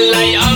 Malay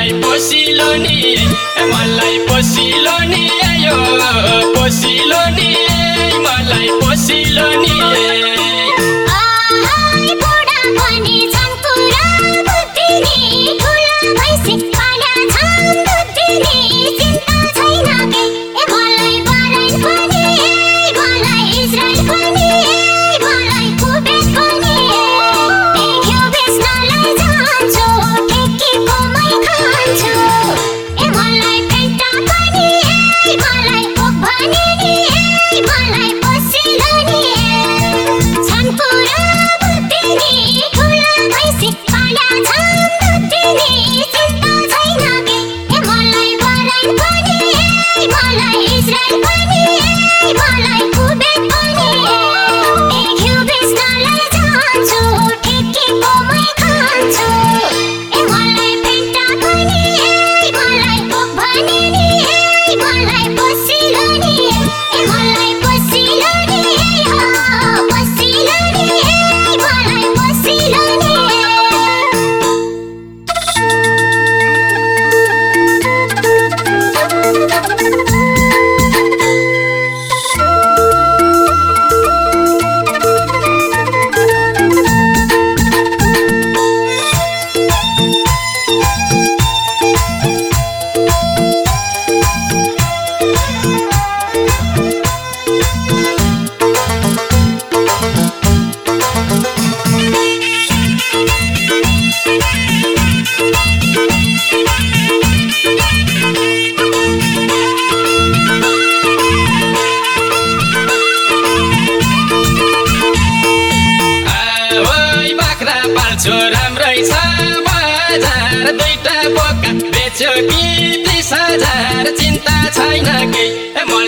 मलाई पसिलो नि मलाई पसिलो नि यो पसिलो नि मलाई पसिलो नि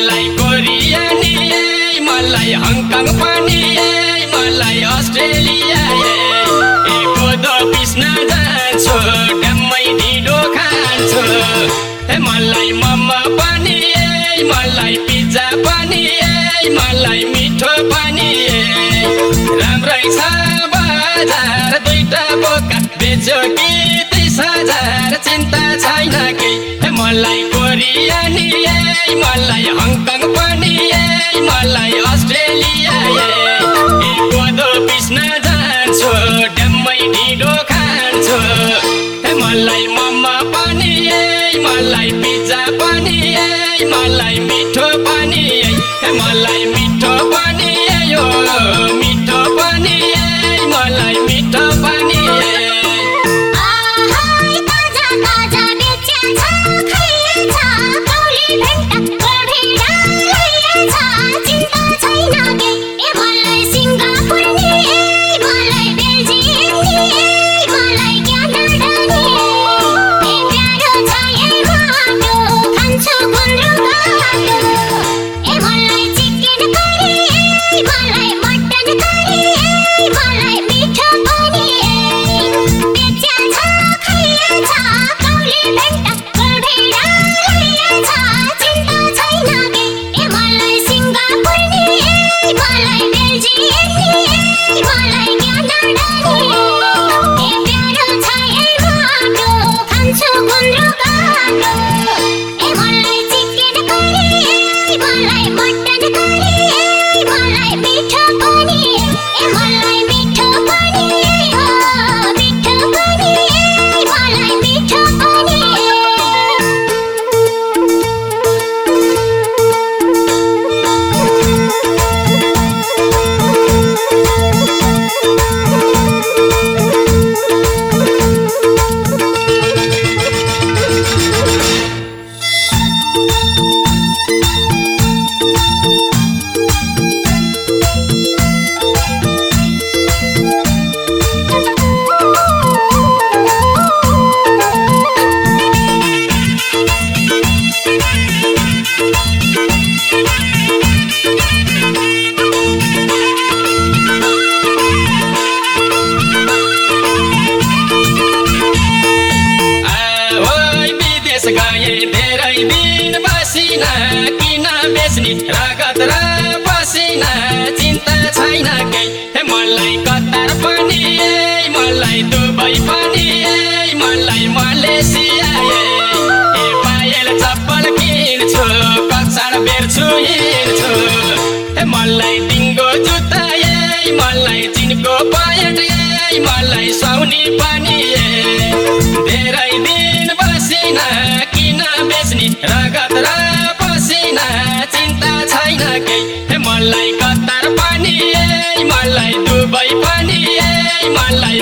मलाई कोरिया नि मलाई हङकङ पनि मलाई अस्ट्रेलिया। कोदो पिस्न जान्छु ढ्याम्मै ढिँडो खान्छु मलाई मम पनि मलाई पिज्जा पनि मलाई मिठो पनि। राम्रै छ हजार दुईटा बोका। बेच्यो कि तिस हजार चिन्ता छैन कि? मलाई कोरिया नि मलाई हङकङ पनि मलाई अस्ट्रेलिया कोदो पिस्न जान्छु ढ्याम्मै ढिँडो खान्छु। मलाई 천천히 저군으로 가요 रगत र पसिना चिन्ता छैन केही। मलाई कतार पनि मलाई दुबई पनि मलाई मलेसिया पायल चप्पल किन्छु कक्षार बेर्छु हिँड्छु। मलाई डिङ्गो जुत्ता मलाई चिनको पायट मलाई सुहाउने पानी धेरै दिन बसिना किन बेच्ने रगत र पसिना चिन्ता छैन ए मलाई कतार पनि मलाई दुबई पनि ए मलाई